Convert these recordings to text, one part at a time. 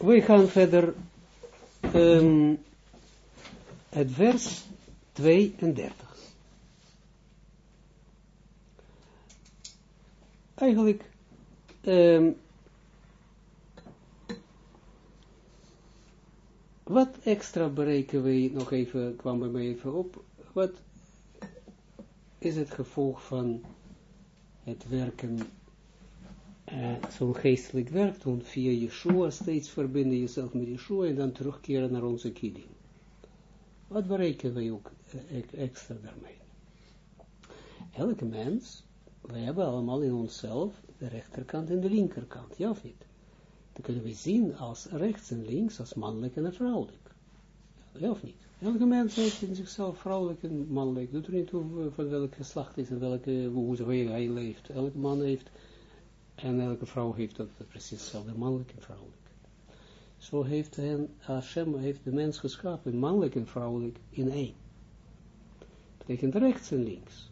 we gaan verder, um, het vers 32. Eigenlijk, um, wat extra bereiken we nog even, kwam bij mij even op, wat is het gevolg van het werken, uh, zo'n geestelijk werk doen, via Yeshua, steeds verbinden jezelf met Yeshua en dan terugkeren naar onze kidding. Wat bereiken wij ook extra daarmee? Elke mens, wij hebben allemaal in onszelf de rechterkant en de linkerkant, ja of niet? Dan kunnen we zien als rechts en links, als mannelijk en vrouwelijk. Ja of niet? Elke mens heeft in zichzelf vrouwelijk en mannelijk. Doet er niet toe van welk geslacht is en welke, hoe hij leeft. Elke man heeft en elke vrouw heeft dat precies hetzelfde, mannelijk en vrouwelijk. Zo heeft hen, Hashem heeft de mens geschapen, mannelijk en vrouwelijk, in één. Betekent rechts en links.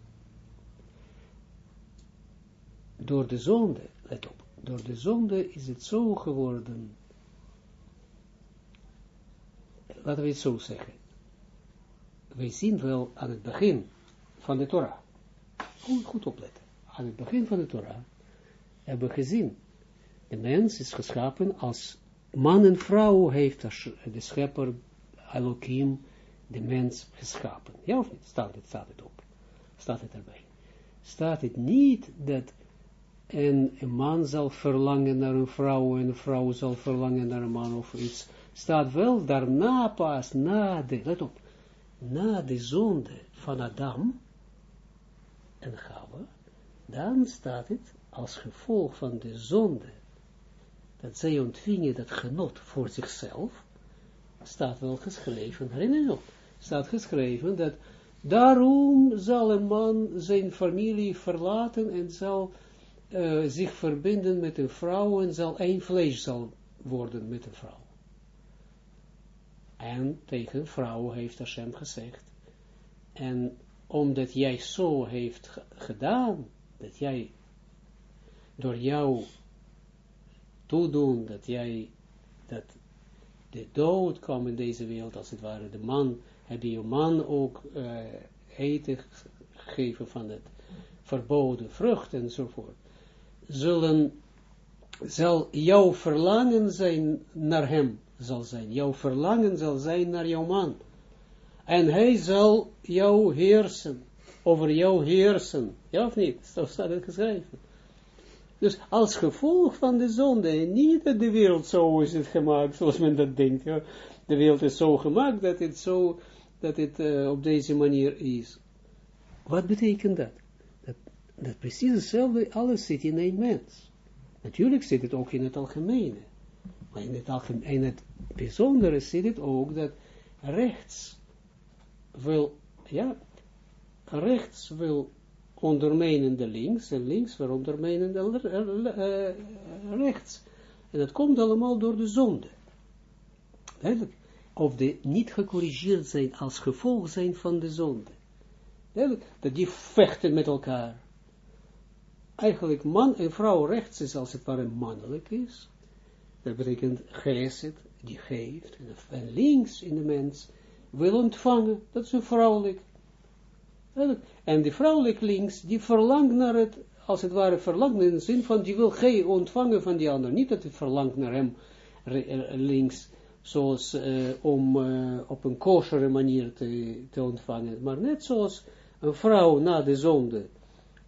Door de zonde, let op, door de zonde is het zo geworden, laten we het zo zeggen, wij zien wel aan het begin van de Torah, goed, goed opletten, aan het begin van de Torah, hebben gezien, de mens is geschapen als man en vrouw heeft de schepper Elohim de mens geschapen. Ja of niet? Staat het, staat het op. Staat het erbij. Staat het niet dat een, een man zal verlangen naar een vrouw en een vrouw zal verlangen naar een man of iets. Staat wel daarna pas, na de, let op, na de zonde van Adam en Gawa, dan staat het als gevolg van de zonde, dat zij ontvingen dat genot voor zichzelf, staat wel geschreven, herinner je staat geschreven dat daarom zal een man zijn familie verlaten en zal uh, zich verbinden met een vrouw en zal één vlees zal worden met een vrouw. En tegen vrouw heeft Hashem gezegd. En omdat jij zo heeft gedaan, dat jij door jou toedoen, dat jij, dat de dood kwam in deze wereld, als het ware, de man, heb je je man ook uh, eten gegeven van het verboden vrucht enzovoort, zullen, zal jouw verlangen zijn naar hem, zal zijn. Jouw verlangen zal zijn naar jouw man. En hij zal jou heersen, over jou heersen. Ja of niet? Zo staat het geschreven. Dus als gevolg van de zonde, niet dat de wereld zo is het gemaakt, zoals men dat denkt. De wereld is zo gemaakt dat het, zo, dat het uh, op deze manier is. Wat betekent dat? dat? Dat precies hetzelfde, alles zit in één mens. Natuurlijk zit het ook in het algemene. Maar in het, algemene, in het bijzondere zit het ook dat rechts wil, ja, rechts wil ondermijnen de links en links wil ondermijnen de uh, rechts. En dat komt allemaal door de zonde. Of de niet gecorrigeerd zijn als gevolg zijn van de zonde. Dat die vechten met elkaar. Eigenlijk man en vrouw rechts is als het ware mannelijk is. Dat betekent geset, die geeft. En links in de mens wil ontvangen. Dat is een vrouwelijk. En die vrouwelijk links, die verlangt naar het, als het ware verlangt in de zin van, die wil geen ontvangen van die ander. Niet dat het verlangt naar hem links, zoals uh, om uh, op een kosheren manier te, te ontvangen. Maar net zoals een vrouw na de zonde,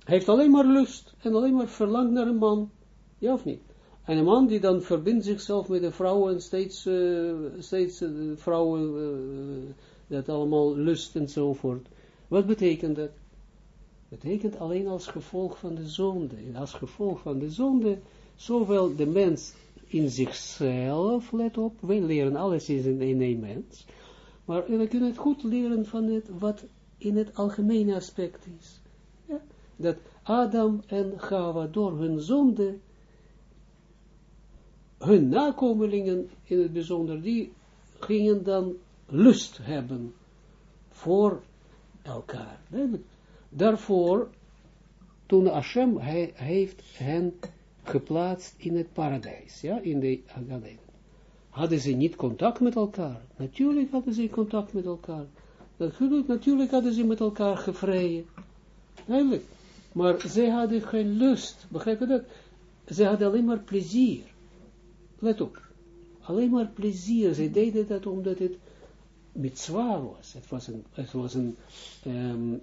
heeft alleen maar lust en alleen maar verlangt naar een man. Ja of niet? En een man die dan verbindt zichzelf met de vrouw en steeds, uh, steeds vrouwen, dat allemaal lust enzovoort. Wat betekent dat? Betekent alleen als gevolg van de zonde. En als gevolg van de zonde, zowel de mens in zichzelf, let op, wij leren alles in een mens, maar we kunnen het goed leren van het, wat in het algemene aspect is. Ja? Dat Adam en Gava door hun zonde, hun nakomelingen in het bijzonder, die gingen dan lust hebben voor elkaar. Daarvoor, toen Hashem, heeft hen geplaatst in het paradijs, ja, in de Agaden. hadden ze niet contact met elkaar. Natuurlijk hadden ze contact met elkaar. Natuurlijk, hadden ze met elkaar gevreden. Eigenlijk. Maar ze hadden geen lust. Begrijp je dat? Ze hadden alleen maar plezier. Let op. Alleen maar plezier. Ze deden dat omdat het mitzwa was. Het was een, het was een, um,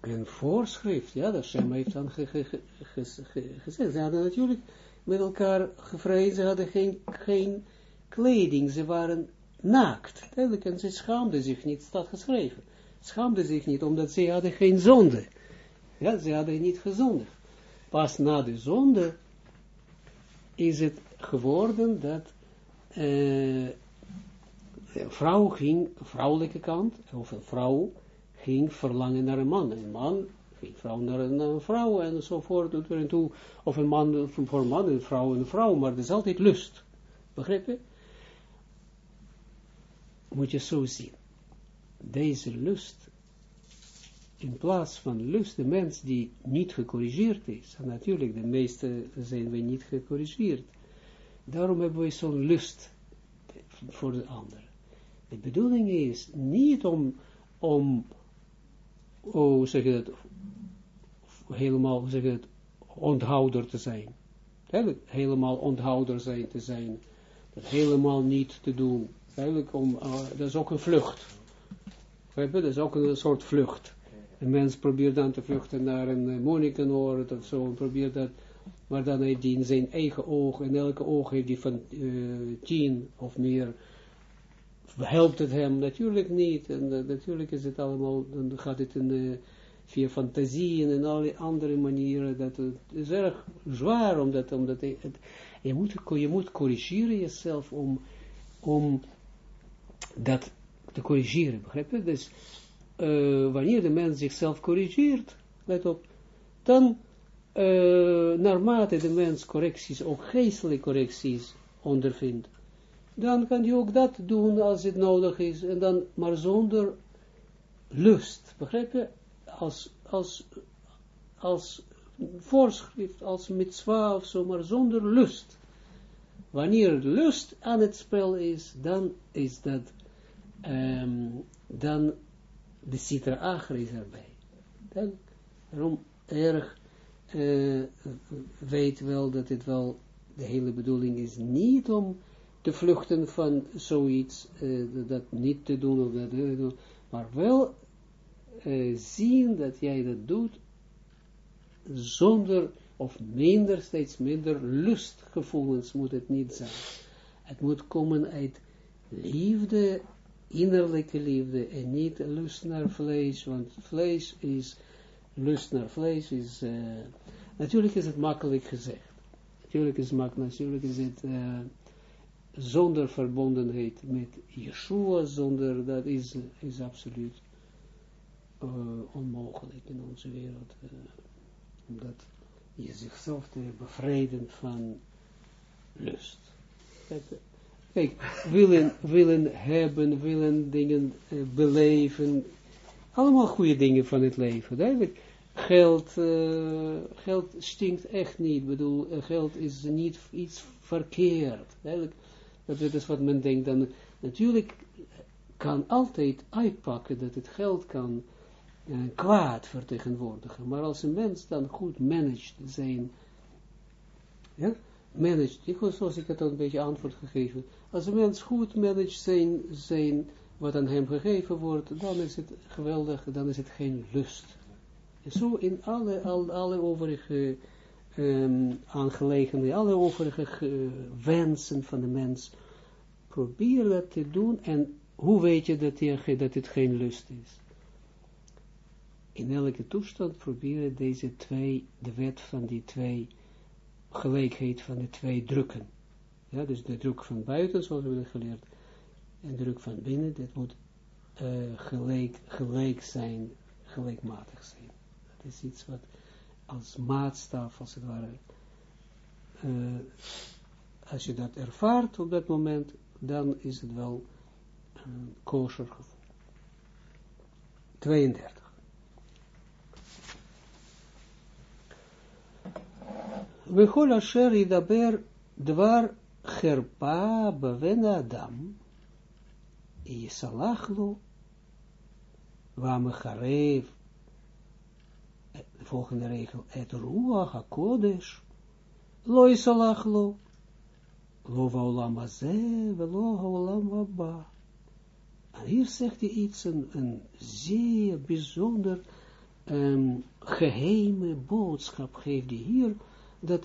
een voorschrift. Ja, dat Shem heeft dan gezegd. Ze hadden natuurlijk met elkaar gevreden. Ze hadden geen, geen kleding. Ze waren naakt. Duidelijk, en ze schaamden zich niet, staat geschreven. Schaamden zich niet, omdat ze hadden geen zonde. Ja, ze hadden niet gezondigd. Pas na de zonde is het geworden dat uh, vrouw ging, vrouwelijke kant, of een vrouw ging verlangen naar een man. Een man ging vrouw naar een, vrouw enzovoort. En toe, of een man voor een man, een vrouw een vrouw, maar er is altijd lust. Begrijp je? Moet je zo zien. Deze lust, in plaats van lust, de mens die niet gecorrigeerd is, en natuurlijk de meeste zijn we niet gecorrigeerd, daarom hebben we zo'n lust voor de ander. De bedoeling is niet om, om oh, zeg dat, helemaal, zeg dat, onthouder te zijn. Helemaal onthouder zijn te zijn. Dat helemaal niet te doen. Eigenlijk om, uh, dat is ook een vlucht. Dat is ook een soort vlucht. Een mens probeert dan te vluchten naar een uh, monnikenoord of zo, en probeert dat, maar dan heeft hij in zijn eigen oog, en elke oog heeft hij van uh, tien of meer helpt het hem? Natuurlijk niet. En uh, natuurlijk is het allemaal, dan gaat het in de, via fantasieën en alle andere manieren. Dat het is erg zwaar, omdat, omdat het, je, moet, je moet corrigeren jezelf om, om dat te corrigeren, begrijp je? Dus uh, wanneer de mens zichzelf corrigeert, let op, dan uh, naarmate de mens correcties, ook geestelijke correcties ondervindt, dan kan je ook dat doen als het nodig is, en dan maar zonder lust, begrijp je? Als, als, als voorschrift, als mitzwa of zo, maar zonder lust. Wanneer lust aan het spel is, dan is dat, um, dan de citra achter is erbij. Dan, daarom erg uh, weet wel dat het wel, de hele bedoeling is niet om te vluchten van zoiets, uh, dat niet te doen of dat doen, maar wel uh, zien dat jij dat doet zonder of minder, steeds minder lustgevoelens moet het niet zijn. Het moet komen uit liefde, innerlijke liefde en niet lust naar vlees, want vlees is, lust naar vlees is, uh, natuurlijk is het makkelijk gezegd. Natuurlijk is het makkelijk, natuurlijk is het zonder verbondenheid met Yeshua, zonder, dat is, is absoluut uh, onmogelijk in onze wereld. omdat je zichzelf te bevrijden van lust. Kijk, willen, hebben, willen dingen uh, beleven, allemaal goede dingen van het leven. Duidelijk, geld, geld stinkt echt niet. Ik bedoel, geld is niet iets verkeerd. Duidelijk, dat is wat men denkt. Dan, natuurlijk kan altijd uitpakken dat het geld kan uh, kwaad vertegenwoordigen. Maar als een mens dan goed managed zijn, ja, managed, ik zoals ik het al een beetje antwoord gegeven, als een mens goed managed zijn, zijn wat aan hem gegeven wordt, dan is het geweldig, dan is het geen lust. Zo in alle, alle overige um, aangelegenheden, alle overige wensen van de mens, probeer dat te doen en hoe weet je dat, je, dat het geen lust is? in elke toestand proberen deze twee, de wet van die twee, gelijkheid van de twee drukken. Ja, dus de druk van buiten, zoals we hebben geleerd, en de druk van binnen, dit moet uh, gelijk, gelijk zijn, gelijkmatig zijn. Dat is iets wat als maatstaf, als het ware, uh, als je dat ervaart op dat moment, dan is het wel een kosher gevoel. 32. Vechol asher idaber dwar gerpa bewen Adam, Yisalachlo, Wamecharev, de volgende regel, et Ruach HaKodesh, Lo Yisalachlo, Lo Vaolam Azeh, Velo Haolam Vabba. En hier zegt hij iets, een, een zeer bijzonder um, geheime boodschap geeft hij hier, dat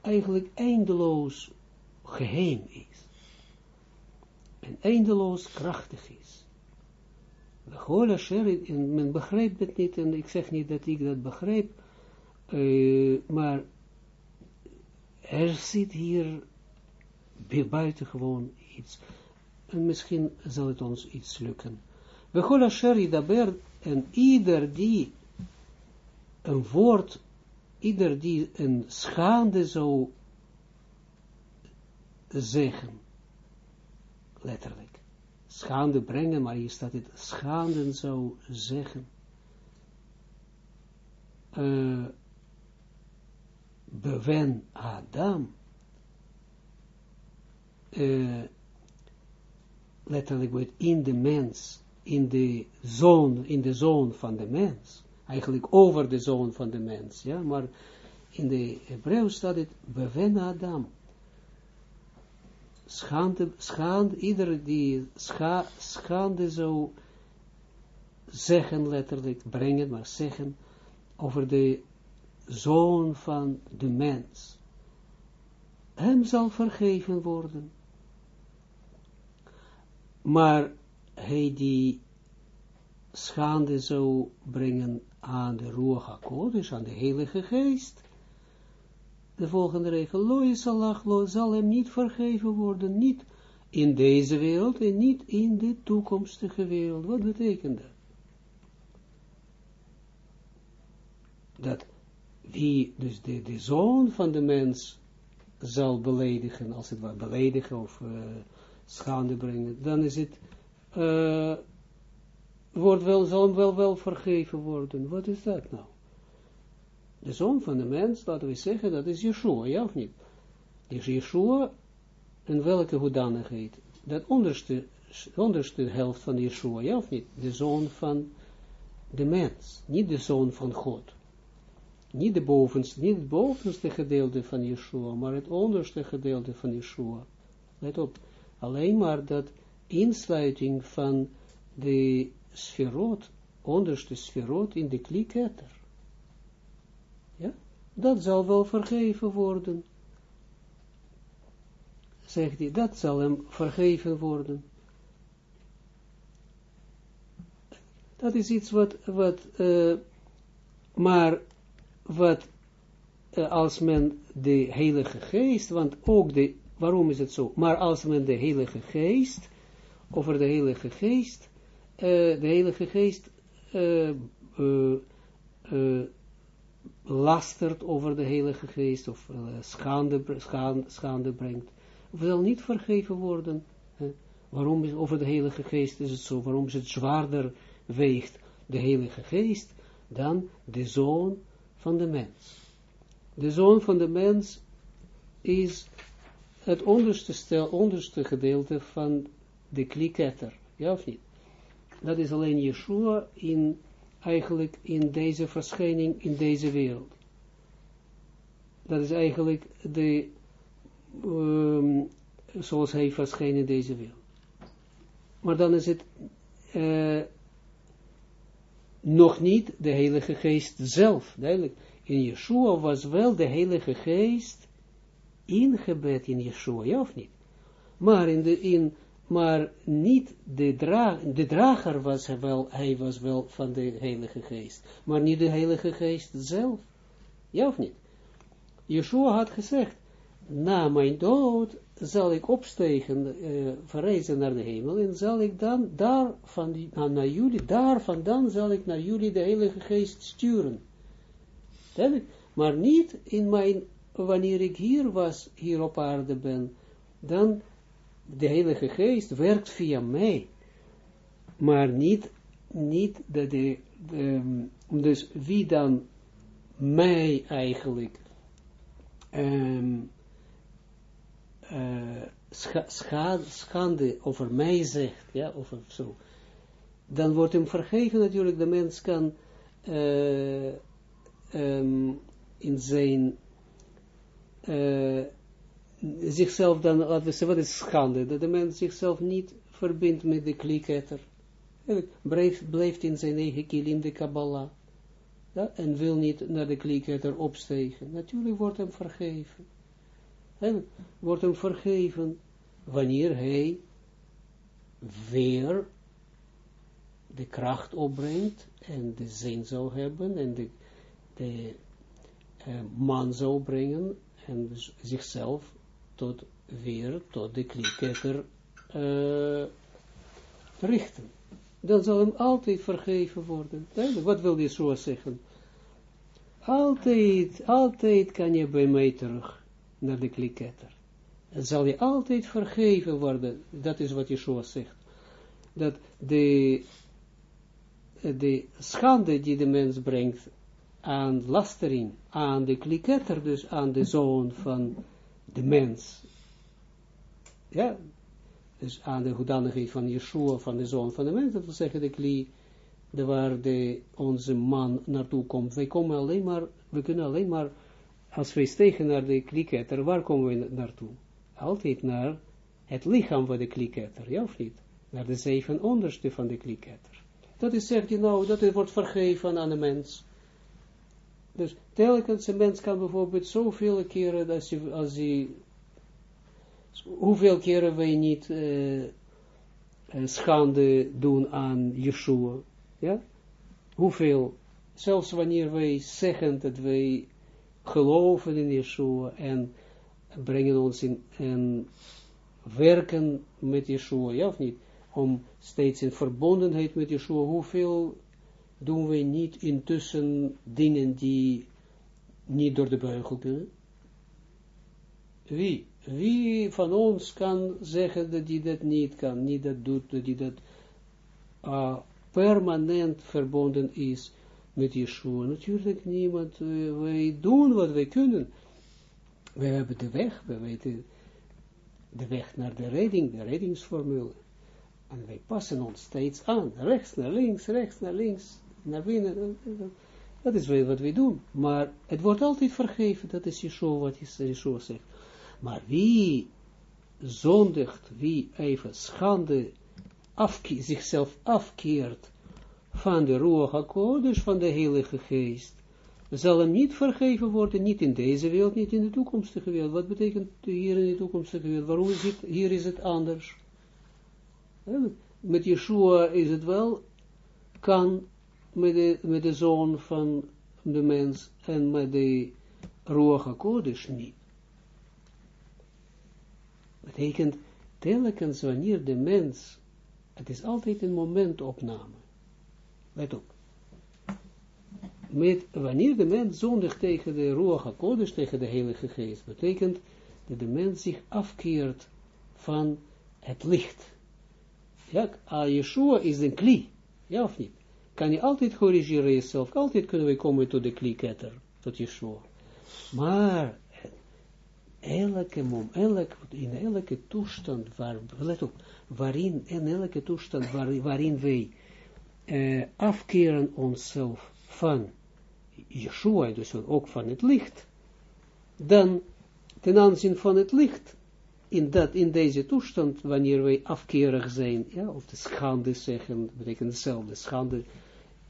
eigenlijk eindeloos geheim is. En eindeloos krachtig is. Gola en men begrijpt het niet, en ik zeg niet dat ik dat begrijp, uh, maar er zit hier buitengewoon iets. En misschien zal het ons iets lukken. We Gola Sheri en ieder die een woord, ieder die een schande zou zeggen, letterlijk, schande brengen, maar hier staat het, schande zou zeggen, uh, bewen Adam, uh, letterlijk wordt in de mens, in de zoon, in de zoon van de mens, eigenlijk over de zoon van de mens, ja, maar in de Hebreeuws staat het, bewen Adam, schande, schande, ieder die scha, schande zou zeggen, letterlijk brengen, maar zeggen, over de zoon van de mens. Hem zal vergeven worden. Maar hij die schande zou brengen aan de Ruach HaKodesh, aan de Heilige Geest, de volgende regel, lo zal hem niet vergeven worden, niet in deze wereld en niet in de toekomstige wereld. Wat betekent dat? Dat wie, dus de, de zoon van de mens, zal beledigen, als het ware beledigen of uh, schande brengen, dan is het, uh, wordt wel, zal hem wel, wel vergeven worden. Wat is dat nou? De zoon van de mens, laten we zeggen, dat is Yeshua, ja of niet? Is Yeshua, en welke hoedanigheid? Dat onderste, onderste helft van Yeshua, ja of niet? De zoon van de mens, niet de zoon van God. Niet, de bovenste, niet het bovenste gedeelte van Yeshua, maar het onderste gedeelte van Yeshua. Let op, alleen maar dat insluiting van de sferot, onderste sferot in de kliketter dat zal wel vergeven worden. Zegt hij, dat zal hem vergeven worden. Dat is iets wat, wat uh, maar wat uh, als men de heilige geest, want ook de, waarom is het zo? Maar als men de heilige geest, over de heilige geest, uh, de heilige geest lastert over de Heilige Geest, of uh, schande, schande, brengt, wil niet vergeven worden. Waarom is over de Heilige Geest is het zo? Waarom is het zwaarder weegt de Heilige Geest dan de Zoon van de mens? De Zoon van de mens is het onderste, stel, onderste gedeelte van de kliketter, ja of niet? Dat is alleen Yeshua in eigenlijk in deze verschijning, in deze wereld. Dat is eigenlijk de, um, zoals hij verschijnt in deze wereld. Maar dan is het uh, nog niet de Heilige Geest zelf, duidelijk. In Yeshua was wel de Heilige Geest ingebed in Yeshua, ja of niet? Maar in, de, in maar niet de, dra de drager was hij wel, hij was wel van de Heilige Geest, maar niet de Heilige Geest zelf. Ja of niet? Yeshua had gezegd, na mijn dood zal ik opstegen, uh, verreizen naar de hemel, en zal ik dan daar van die, nou, naar jullie, daar vandaan zal ik naar jullie de Heilige Geest sturen. Maar niet in mijn, wanneer ik hier was, hier op aarde ben, dan de Heilige Geest werkt via mij, maar niet, niet dat de, de, dus wie dan mij eigenlijk um, uh, schade over mij zegt, ja, of zo, dan wordt hem vergeven natuurlijk, de mens kan uh, um, in zijn uh, zichzelf dan, laten we zeggen, wat is schande, dat de mens zichzelf niet verbindt met de klieketter, blijft, in zijn eigen kilim de Kabbalah, ja, en wil niet naar de klieketter opstegen, natuurlijk wordt hem vergeven. En wordt hem vergeven wanneer hij weer de kracht opbrengt en de zin zou hebben en de, de uh, man zou brengen en dus zichzelf tot weer tot de klieketter uh, richten. Dan zal hem altijd vergeven worden. Wat wil zo zeggen? Altijd, altijd kan je bij mij terug naar de kliketter. En zal je altijd vergeven worden. Dat is wat Yeshua zegt. Dat de, de schande die de mens brengt aan lastering, aan de kliketter, dus aan de zoon van de mens. Ja, dus aan de hoedanigheid van Yeshua, van de zoon van de mens, dat wil zeggen de kli, de waar de, onze man naartoe komt. Wij komen alleen maar, we kunnen alleen maar als wij stegen naar de kliketter, waar komen we naartoe? Altijd naar het lichaam van de kliketter, ja of niet? Naar de zeven onderste van de kliketter. Dat is, zegt hij nou, dat wordt vergeven aan de mens. Dus telkens een mens kan bijvoorbeeld zoveel keren, als hij, als hij hoeveel keren wij niet uh, schande doen aan Yeshua, ja? Hoeveel, zelfs wanneer wij zeggen dat wij geloven in Yeshua en brengen ons in en werken met Yeshua, ja of niet? Om steeds in verbondenheid met Yeshua, hoeveel doen we niet intussen dingen die niet door de beugel kunnen? Wie? Wie van ons kan zeggen dat hij dat niet kan, niet dat doet, dat hij dat uh, permanent verbonden is met Yeshua. Natuurlijk niemand. Wij doen wat wij kunnen. We hebben de weg, we weten de weg naar de redding, de reddingsformule. En wij passen ons steeds aan. Rechts naar links, rechts naar links, naar binnen. Dat is wat wij doen. Maar het wordt altijd vergeven. Dat is Yeshua wat Yeshua zegt. Maar wie zondigt, wie even schande zichzelf afkeert van de Ruach HaKodesh, van de Heilige Geest, zal hem niet vergeven worden, niet in deze wereld, niet in de toekomstige wereld. Wat betekent hier in de toekomstige wereld? Waarom is het, hier is het anders? Met Yeshua is het wel, kan met de, met de zoon van de mens en met de Ruach HaKodesh niet. Betekent, telkens wanneer de mens, het is altijd een momentopname. Let op. Met, wanneer de mens zondigt tegen de Ruach HaKodesh, tegen de Heilige Geest, betekent dat de mens zich afkeert van het licht. Ja, Yeshua is een kli, ja of niet? Kan je altijd corrigeren jezelf, altijd kunnen we komen tot de klieketter, tot Yeshua. Maar elke mom, elk, in elke toestand, waar, let op, waarin, in elke toestand waar, waarin wij uh, afkeren onszelf van Yeshua, dus ook van het licht, dan ten aanzien van het licht, in, dat, in deze toestand, wanneer wij afkerig zijn, ja, of de schande zeggen, betekent hetzelfde, schande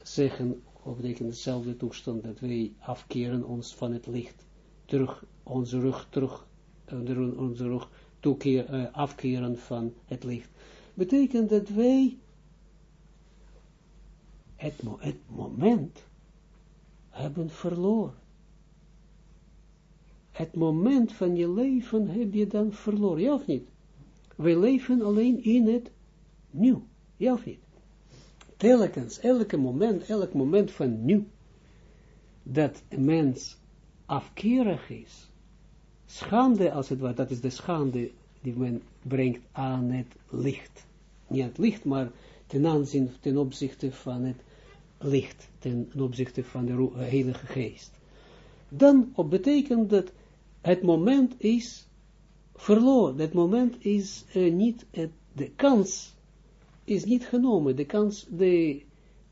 zeggen, of betekent dezelfde toestand, dat wij afkeren ons van het licht, terug, onze rug terug, uh, onze rug toekeer, uh, afkeren van het licht, betekent dat wij het, het moment hebben verloren. Het moment van je leven heb je dan verloren, ja of niet? Wij leven alleen in het nu, ja of niet? Telkens, elke moment, elk moment van nu, dat een mens afkerig is, schande als het ware, dat is de schande die men brengt aan het licht. Niet het licht, maar ten aanzien, ten opzichte van het licht ten opzichte van de Heilige Geest. Dan op betekent dat het moment is verloren. Dat moment is uh, niet, uh, de kans is niet genomen. De kans, de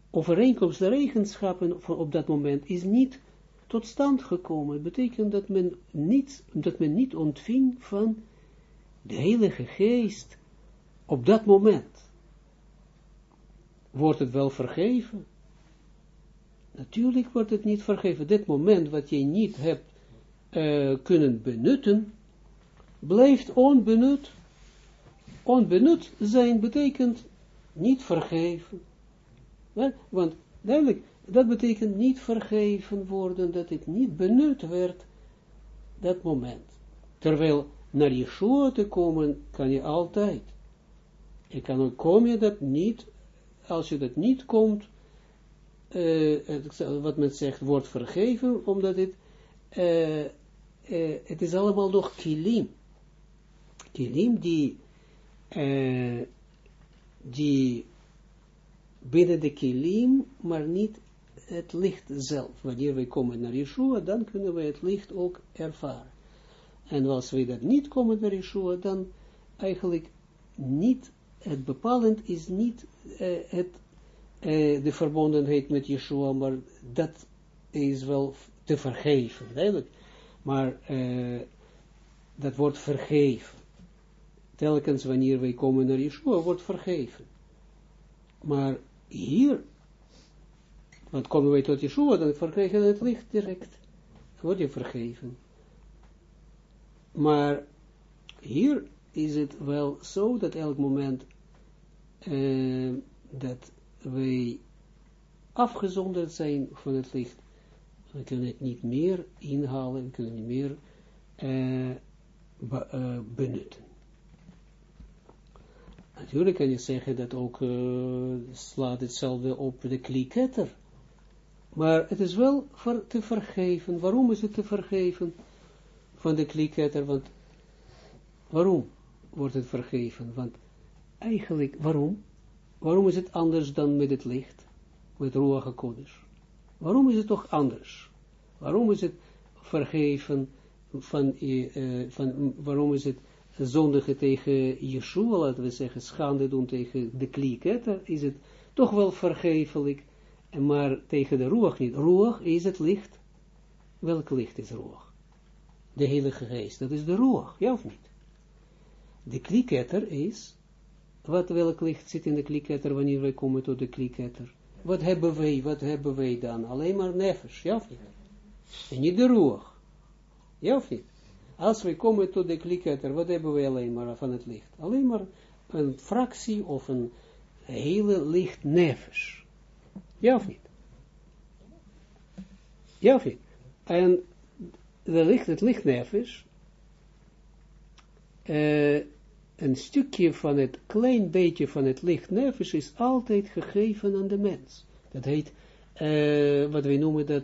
overeenkomst, de eigenschappen op dat moment is niet tot stand gekomen. Het betekent dat men niet, dat men niet ontving van de Heilige Geest op dat moment. Wordt het wel vergeven? Natuurlijk wordt het niet vergeven. Dit moment wat je niet hebt uh, kunnen benutten, blijft onbenut. Onbenut zijn betekent niet vergeven. Want duidelijk, dat betekent niet vergeven worden, dat het niet benut werd, dat moment. Terwijl naar Yeshua te komen, kan je altijd. Je kan ook, kom je dat niet, als je dat niet komt, uh, wat men zegt, wordt vergeven, omdat het, uh, uh, het is allemaal nog kilim. Kilim die, die binnen de kilim, maar niet het licht zelf. Wanneer wij komen naar Yeshua, dan kunnen we het licht ook ervaren. En als we dat niet komen naar Yeshua, dan eigenlijk niet, het bepalend is niet uh, het, uh, de verbondenheid met Yeshua, maar dat is wel te vergeven, eigenlijk. Maar uh, dat wordt vergeven. Telkens wanneer wij komen naar Yeshua, wordt vergeven. Maar hier, want komen wij tot Yeshua, dan verkrijgen we het licht direct. Word je vergeven. Maar hier is het wel zo dat elk moment uh, dat wij afgezonderd zijn van het licht, we kunnen het niet meer inhalen, we kunnen het niet meer be, uh, benutten. Natuurlijk kan je zeggen dat ook uh, slaat hetzelfde op de kliketter. Maar het is wel te vergeven. Waarom is het te vergeven van de kliketter? Want waarom wordt het vergeven? Want eigenlijk, waarom? Waarom is het anders dan met het licht? Met Ruach HaKodesh? Waarom is het toch anders? Waarom is het vergeven van, uh, van waarom is het zondigen tegen Yeshua, laten we zeggen, schande doen tegen de klieketter, is het toch wel vergeeflijk, maar tegen de roeg niet. Roeg is het licht. Welk licht is roeg? De Heilige Geest, dat is de roeg, ja of niet? De klieketter is, wat welk licht zit in de klieketter wanneer wij komen tot de klieketter? Wat hebben wij, wat hebben wij dan? Alleen maar nefesh, ja of niet? En niet de roeg, ja of niet? Als we komen tot de kliketter, wat hebben we alleen maar van het licht? Alleen maar een fractie of een hele licht. Ja of niet? Ja of niet? En de licht, het licht uh, een stukje van het, klein beetje van het licht is altijd gegeven aan de mens. Dat heet, uh, wat we noemen dat,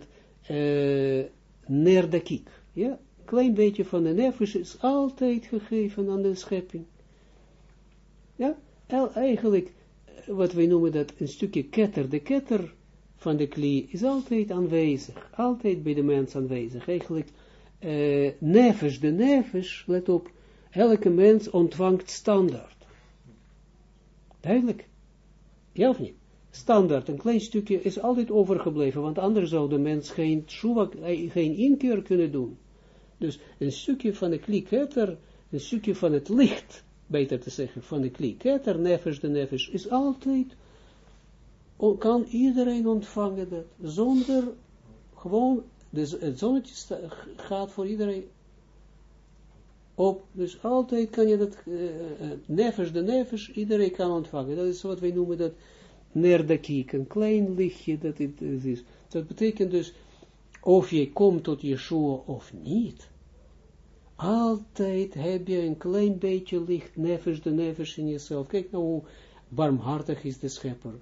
uh, nerdakik. Ja, klein beetje van de nefesh is altijd gegeven aan de schepping. Ja, eigenlijk, eh, wat wij noemen dat een stukje ketter, de ketter van de klie is altijd aanwezig, altijd bij de mens aanwezig. Eigenlijk, nefesh, de nefesh, let op, elke mens ontvangt standaard. Duidelijk? Ja of niet? Standaard, een klein stukje is altijd overgebleven, want anders zou de mens geen, geen inkeer kunnen doen. Dus een stukje van de klieketter, een stukje van het licht, beter te zeggen, van de klieketter, nefesh de nefesh, is altijd, kan iedereen ontvangen dat, zonder, gewoon, dus het zonnetje gaat voor iedereen op, dus altijd kan je dat, uh, de nefesh, iedereen kan ontvangen, dat is wat wij noemen dat, nerdakiek, een klein lichtje dat het is. Dat betekent dus, of je komt tot Yeshua of niet, altijd heb je een klein beetje licht, nevers de nevers in jezelf. Kijk nou hoe barmhartig is de schepper.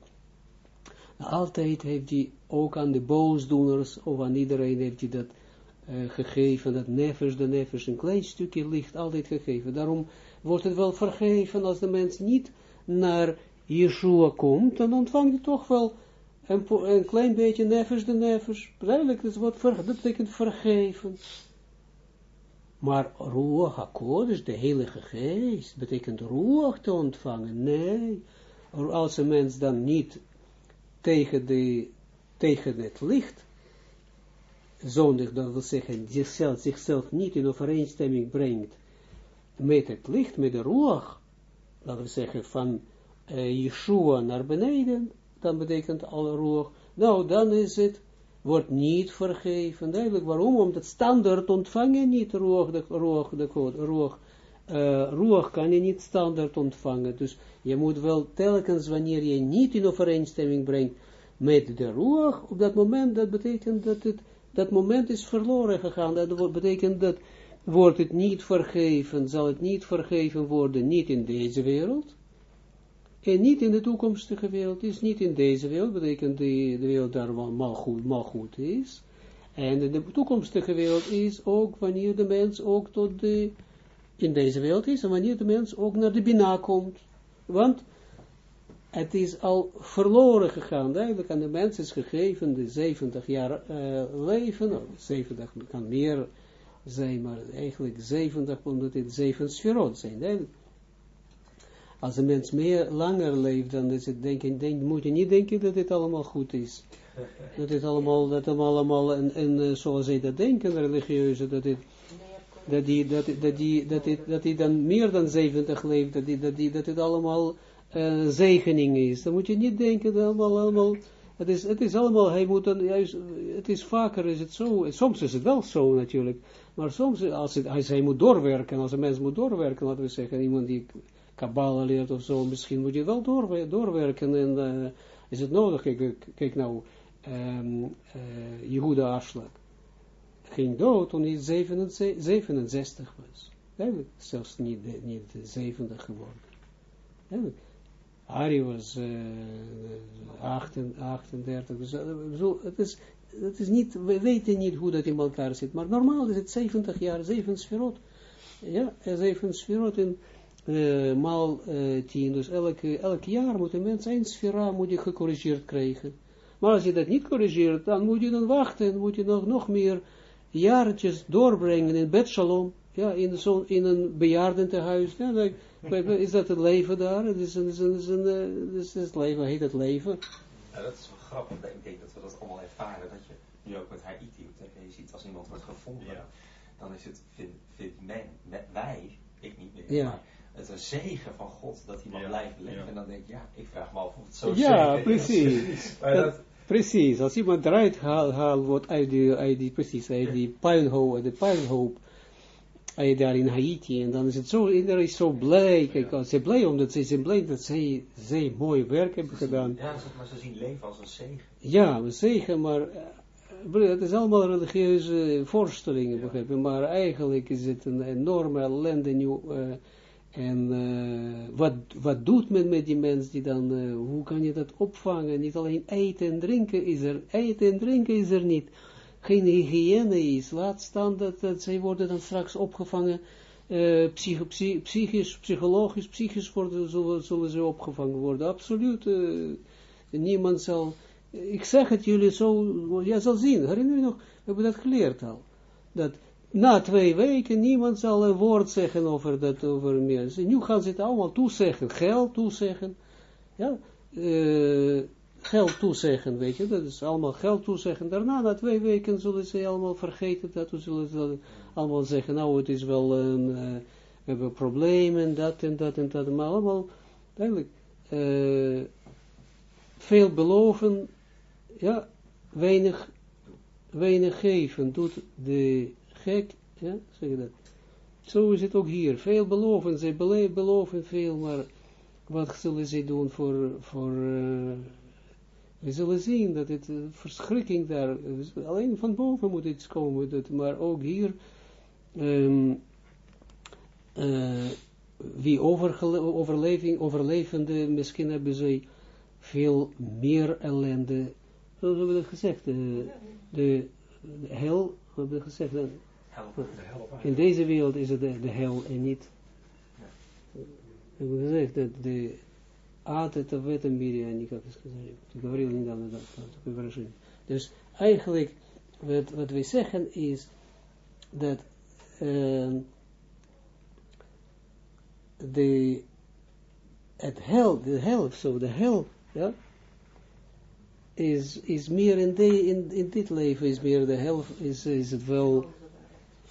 Altijd heeft hij ook aan de boosdoeners, of aan iedereen heeft hij dat uh, gegeven, dat nevers de nevers, een klein stukje licht altijd gegeven. Daarom wordt het wel vergeven als de mens niet naar Yeshua komt, dan ontvangt hij toch wel een, een klein beetje nevers de nevers. Duidelijk, dat, wordt ver, betekent vergeven. Maar Ruach HaKodesh, de Heilige Geest, betekent Ruach te ontvangen. Nee, als een mens dan niet tegen, de, tegen het licht zondig, dat wil zeggen, zichzelf, zichzelf niet in overeenstemming brengt met het licht, met de Ruach, laten we zeggen, van uh, Yeshua naar beneden, dan betekent alle Ruach, nou, dan is het wordt niet vergeven. Duidelijk waarom? Omdat standaard ontvangen niet roog de, de roog, uh, roog kan je niet standaard ontvangen. Dus je moet wel telkens wanneer je niet in overeenstemming brengt met de roog, op dat moment, dat betekent dat het, dat moment is verloren gegaan. Dat betekent dat wordt het niet vergeven, zal het niet vergeven worden, niet in deze wereld, en niet in de toekomstige wereld, is niet in deze wereld, betekent de, de wereld daar mal goed, goed is. En in de toekomstige wereld is ook wanneer de mens ook tot de, in deze wereld is, en wanneer de mens ook naar de Bina komt. Want het is al verloren gegaan, eigenlijk aan de mens is gegeven de 70 jaar uh, leven, 70 kan meer zijn, maar eigenlijk 70, omdat het 7 sferot zijn, eigenlijk als een mens meer langer leeft, dan is het denk, moet je niet denken dat dit allemaal goed is. Dat dit allemaal, dat allemaal, en, en uh, zoals zij dat denken, religieuze, dat dit, dat die, dat, dat die, dat dit, dat die dan meer dan 70 leeft, dat die, dat die, dat dit allemaal uh, zegening is. Dan moet je niet denken dat allemaal, allemaal, het is, het is allemaal, hij moet dan juist, het is vaker is het zo, soms is het wel zo natuurlijk, maar soms, als, als hij moet doorwerken, als een mens moet doorwerken, laten we zeggen, iemand die Kabbalah leert of zo, misschien moet je wel door, doorwerken en uh, is het nodig, kijk, kijk nou, um, uh, Jehuda ging dood toen hij 67 was. Eigenlijk zelfs niet, niet 70 geworden. Eigenlijk. Ari was uh, 38, dus het, is, het is niet, we weten niet hoe dat in elkaar zit, maar normaal is het 70 jaar, 7 sferot. Ja, 7 sferot in uh, maal uh, tien. Dus elke, elk jaar moet een mens één sfera moet je gecorrigeerd krijgen. Maar als je dat niet corrigeert, dan moet je dan wachten, moet je nog, nog meer jaartjes doorbrengen in bed shalom, ja, in, zo, in een bejaardentehuis. Ja, is dat het leven daar? Het is, een, is, een, is, een, uh, is het leven, heet het leven? Ja, dat is wel grappig. Ik denk dat we dat allemaal ervaren. Dat je nu ook met Haiti op tv ziet, als iemand wordt gevonden, ja. dan is het, vind, vind men, wij, ik niet meer, ja. maar het een zegen van God dat iemand ja, blijft leven. Ja. En dan denk ik, ja, ik vraag me af of het zo Ja, precies. dat, precies. Als iemand eruit gehaald haal wordt uit die, uit die, precies, uit die puinhoop, de puinhoop, uit daar in Haiti, en dan is het zo, iedereen is zo blij, kijk, ja. ze blij omdat ze zijn blij dat zij, zij mooi werk hebben ze gedaan. Zien, ja, maar ze zien leven als een zegen. Ja, een zegen, maar het is allemaal religieuze voorstellingen, ja. begrijp je, maar eigenlijk is het een enorme ellende nu, uh, en uh, wat, wat doet men met die mens die dan, uh, hoe kan je dat opvangen? Niet alleen eten en drinken is er, eten en drinken is er niet. Geen hygiëne is, laat staan dat, zij worden dan straks opgevangen, psych, psychisch, psychologisch, psychisch worden, zullen, zullen ze opgevangen worden. Absoluut, niemand zal, ik zeg het jullie zo, jij zal zien, herinner je nog, we hebben dat geleerd al, dat na twee weken niemand zal een woord zeggen over dat, over mensen. Nu gaan ze het allemaal toezeggen, geld toezeggen, ja, uh, geld toezeggen, weet je, dat is allemaal geld toezeggen. Daarna, na twee weken, zullen ze allemaal vergeten dat, we zullen ze allemaal zeggen, nou, het is wel een, uh, we hebben problemen, dat en dat en dat, maar allemaal, duidelijk, uh, veel beloven, ja, weinig, weinig geven, doet de gek, ja, zeg je dat. Zo is het ook hier. Veel beloven, zij beloven veel, maar wat zullen zij doen voor, voor uh, we zullen zien dat het uh, verschrikking daar, alleen van boven moet iets komen, dat, maar ook hier, um, uh, wie overleving, overlevende, misschien hebben zij veel meer ellende, zoals we hebben gezegd, de, de hel, we hebben gezegd, in deze wereld is het de, de hel en niet. Ik heb gezegd dat de Ate Tavet en Miriam, ik heb het gezegd, ik говорил недавно dat, такое выражение. Dus eigenlijk, wat, wat wij zeggen is, dat uh, de, het hel, de hel, zo, de hel, ja, is, is meer in, de, in, in dit leven, is meer de hel, is, is het wel,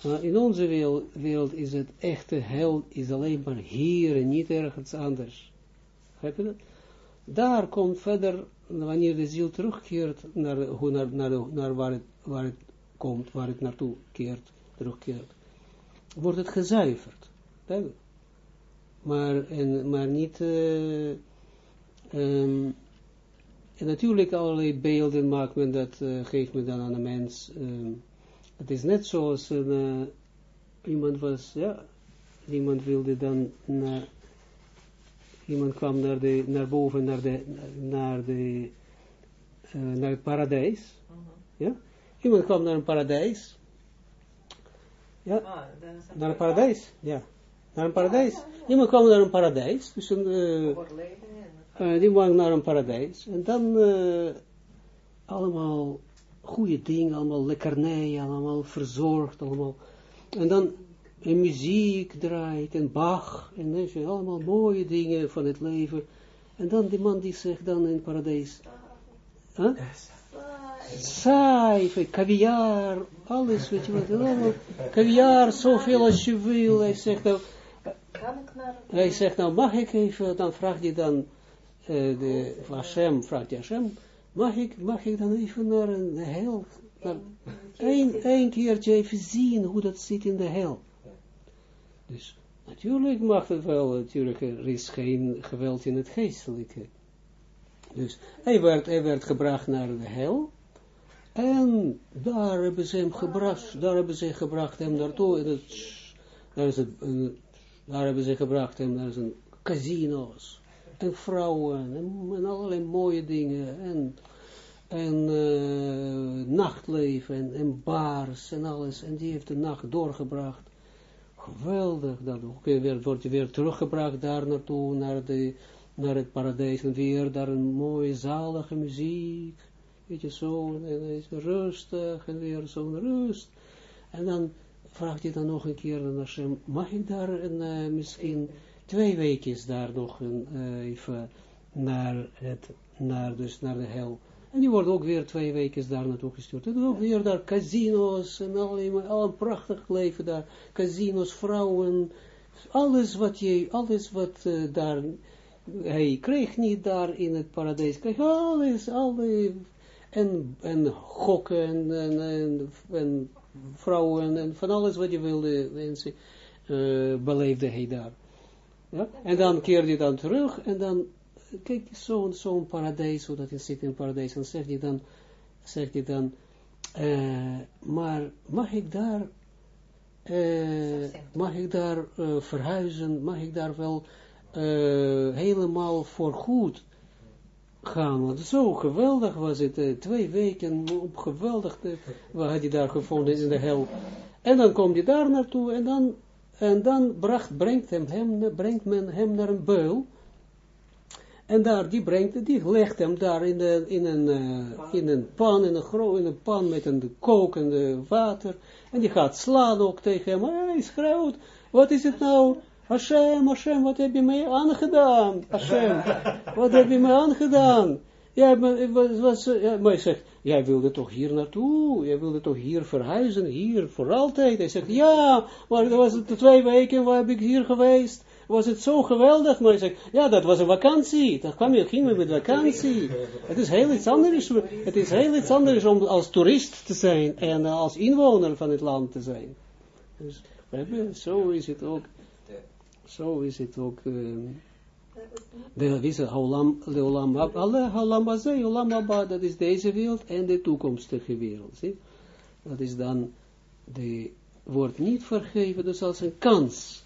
uh, in onze wereld, is het echte hel, is alleen maar hier en niet ergens anders. Heb je? Daar komt verder, wanneer de ziel terugkeert naar, naar, naar, naar waar, het, waar het komt, waar het naartoe keert, terugkeert, wordt het gezuiverd. Maar, en, maar niet, uh, um, en natuurlijk allerlei beelden maakt men dat, uh, geeft men dan aan een mens. Um, het is net zoals een, uh, iemand was, ja, iemand wilde dan naar, iemand kwam naar, de, naar boven, naar, de, naar, de, uh, naar het paradijs. Uh -huh. Ja? Iemand kwam naar een paradijs. Ja, ah, naar een paradijs, ja. Naar een paradijs. Iemand kwam naar een paradijs. Dus een, uh, die kwam naar een paradijs. En dan allemaal goede dingen, allemaal lekkernijen, allemaal verzorgd, allemaal. En dan en muziek draait, en Bach, en weet je, allemaal mooie dingen van het leven. En dan die man die zegt dan in paradijs, huh? saai, caviar, alles, weet je wat, allemaal, caviar, zoveel als je wil, hij zegt nou, hij zegt nou, mag ik even, dan vraagt hij dan, uh, de Hashem, vraagt hij Hashem, mag ik, mag ik dan even naar een hel, naar, een, een keertje even zien hoe dat zit in de hel. Dus natuurlijk mag het wel, natuurlijk er is geen geweld in het geestelijke. Dus hij werd, hij werd gebracht naar de hel. En daar hebben ze hem gebracht, daar hebben ze gebracht hem naartoe. En het, daar, is het, daar hebben ze gebracht hem naar zijn casino's. En vrouwen en, allerlei mooie dingen. En, en uh, nachtleven en, en bars en alles. En die heeft de nacht doorgebracht geweldig, dan weer, wordt je weer teruggebracht daar naartoe, naar, de, naar het paradijs, en weer daar een mooie zalige muziek, weet je zo, en is rustig, en weer zo'n rust, en dan vraagt hij dan nog een keer aan Hashem, mag ik daar uh, misschien twee weken daar nog een, uh, even naar, het, naar, dus naar de hel, en die wordt ook weer twee weken daar naartoe gestuurd. En ook weer daar casino's en al, een prachtig leven daar. Casino's, vrouwen, alles wat je, alles wat uh, daar, hij kreeg niet daar in het paradijs. Kreeg alles, alle, en, en gokken en, en, en, en vrouwen en van alles wat je wilde, mensen, uh, beleefde hij daar. Ja? En dan keerde hij dan terug en dan kijk, zo'n zo paradijs, hoe dat je zit in paradijs, en zegt hij dan, zegt hij dan, uh, maar mag ik daar, uh, mag ik daar verhuizen, mag ik daar wel helemaal voor goed gaan, want zo geweldig was het, twee weken op geweldig, had hij daar gevonden in de hel, en dan komt hij daar naartoe, en dan, en dan bracht, brengt, hem, hem, brengt men hem naar een beul, en daar, die brengt, die legt hem daar in, de, in, een, uh, in een pan, in een, gro in een pan met een kokende water. En die gaat slaan ook tegen hem. Hij schreeuwt, wat is het nou? Hashem, Hashem, wat heb je mij aangedaan? Hashem, wat heb je mij aangedaan? Ja, maar, was, ja, maar hij zegt, jij wilde toch hier naartoe? Jij wilde toch hier verhuizen? Hier, voor altijd? Hij zegt, ja, maar dat was het twee weken waar ik hier geweest was het zo geweldig, maar je zegt, ja, dat was een vakantie, dan kwam je, ging met vakantie. Het is heel iets anders, het is heel iets anders om als toerist te zijn en als inwoner van het land te zijn. Dus, zo is het ook, zo is het ook, uh, de wisse Olam, de Abba, dat is deze wereld en de toekomstige wereld, zie? Dat is dan, de, wordt niet vergeven, dus als een kans,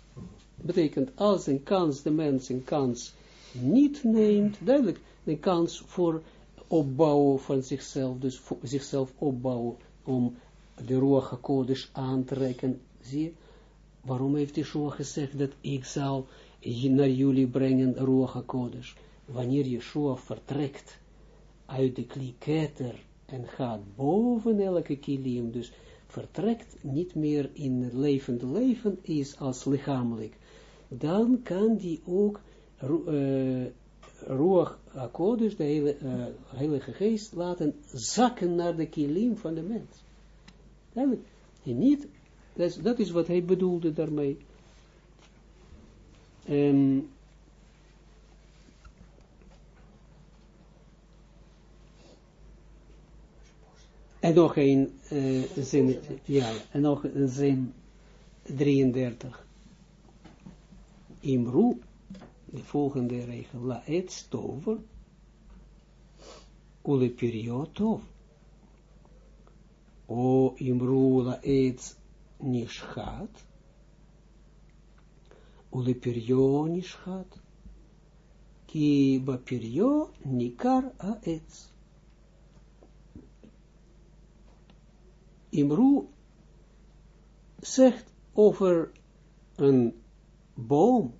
betekent als een kans, de mens een kans niet neemt, duidelijk, een kans voor opbouwen van zichzelf, dus zichzelf opbouwen om de Ruach HaKodesh aan te trekken. Zie je, waarom heeft Yeshua gezegd dat ik zal naar jullie brengen Ruach HaKodesh? Wanneer Yeshua vertrekt uit de kliketer en gaat boven elke kilim, dus vertrekt niet meer in het levende leven is als lichamelijk, dan kan die ook uh, Ruach HaKodesh, de uh, heilige geest, laten zakken naar de kilim van de mens. En niet, dat is wat hij bedoelde daarmee. Um, en nog een uh, zin, ja, en nog een zin 33. Imru de volgende regel, la et stover, ule periotov, o imru la et nishchat, ule perio nishchat, ki ba perio nikar a etz. Imru zegt over een boom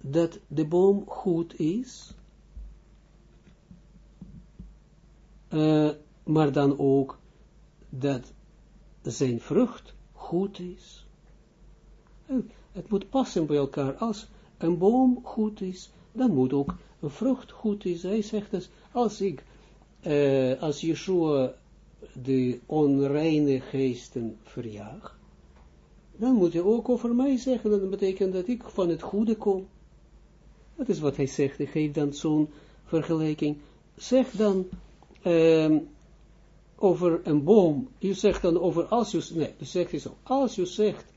dat de boom goed is, uh, maar dan ook dat zijn vrucht goed is. Het moet passen bij elkaar. Als een boom goed is, dan moet ook een vrucht goed is. Hij zegt dus, als ik, uh, als Yeshua de onreine geesten verjaag, dan moet je ook over mij zeggen, dat betekent dat ik van het goede kom. Dat is wat hij zegt. Hij geeft dan zo'n vergelijking. Zeg dan um, over een boom. Je zegt dan over als je, nee, dus zegt hij zo. Als je zegt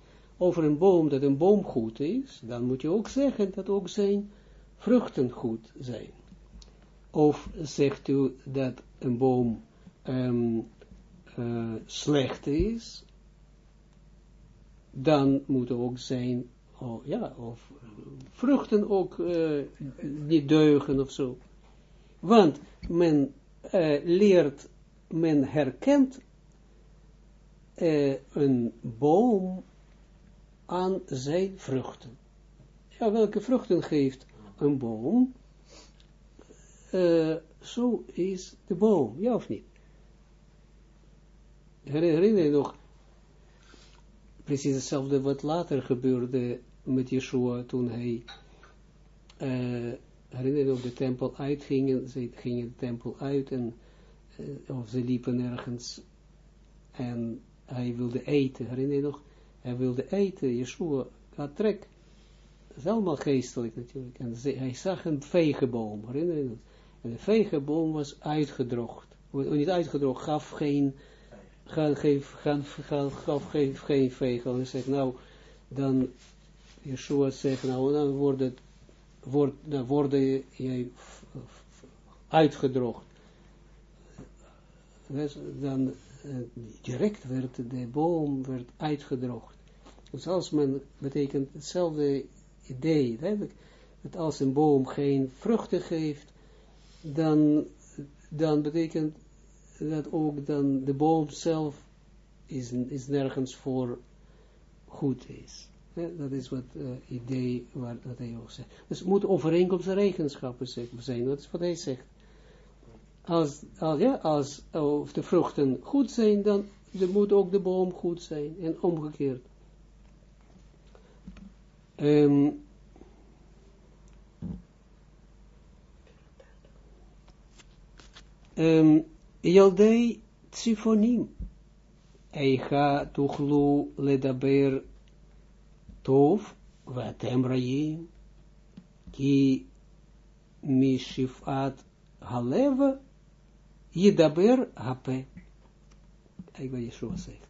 over een boom dat een boom goed is, dan moet je ook zeggen dat ook zijn vruchten goed zijn. Of zegt u dat een boom um, uh, slecht is, dan moet ook zijn oh, ja, of vruchten ook uh, niet deugen of zo. Want men uh, leert, men herkent een boom aan zijn vruchten. Ja, welke vruchten geeft een boom? zo is de boom, ja of niet? Herinner je nog, precies hetzelfde wat later gebeurde met Yeshua toen hij uh, herinner of de tempel uitgingen, ze gingen de tempel uit en uh, of ze liepen ergens en hij wilde eten, herinner je nog? Hij wilde eten, Yeshua had trek. Dat is allemaal geestelijk natuurlijk. En hij zag een vegeboom, herinner je nog? En de vegeboom was uitgedroogd. Niet uitgedroogd, gaf geen, gaf, geen, geen vegel. Hij zegt, nou, dan Yeshua zegt, nou, dan wordt wordt, dan worden jij uitgedroogd. Dus dan uh, direct werd de boom werd uitgedroogd. Dus als men betekent hetzelfde idee, dat als een boom geen vruchten geeft, dan, dan betekent dat ook dan de boom zelf is, is nergens voor goed is dat is wat uh, idee waar dat hij ook zegt. Dus het moet overeenkomst eigenschappen zijn. Dat is wat hij zegt. Als, als, ja, als of de vruchten goed zijn, dan moet ook de boom goed zijn. En omgekeerd. Um, um, Yaldei Tzifonim. Eicha tuchlu ledaber Tov, vatem rayim, ki mishifat haleva, yidaber hape. Yeshua zegt.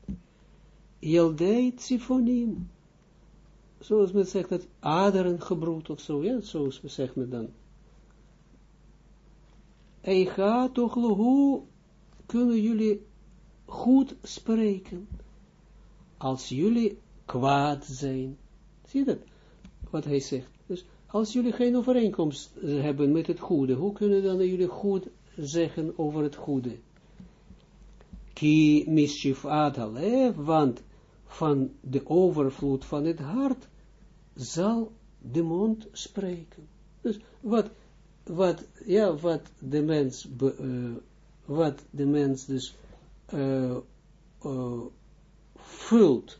Yeldei tzifonim. Zoals men zegt, dat aderen gebroed of zo, ja, zoals we zeggen men dan. Eicha toch lohu, kunnen jullie goed spreken, als jullie kwaad zijn. Zie dat? Wat hij zegt. Dus als jullie geen overeenkomst hebben met het goede, hoe kunnen dan jullie goed zeggen over het goede? Ki mischief adale, want van de overvloed van het hart zal de mond spreken. Dus wat, wat, ja, wat de mens, uh, wat de mens dus uh, vult,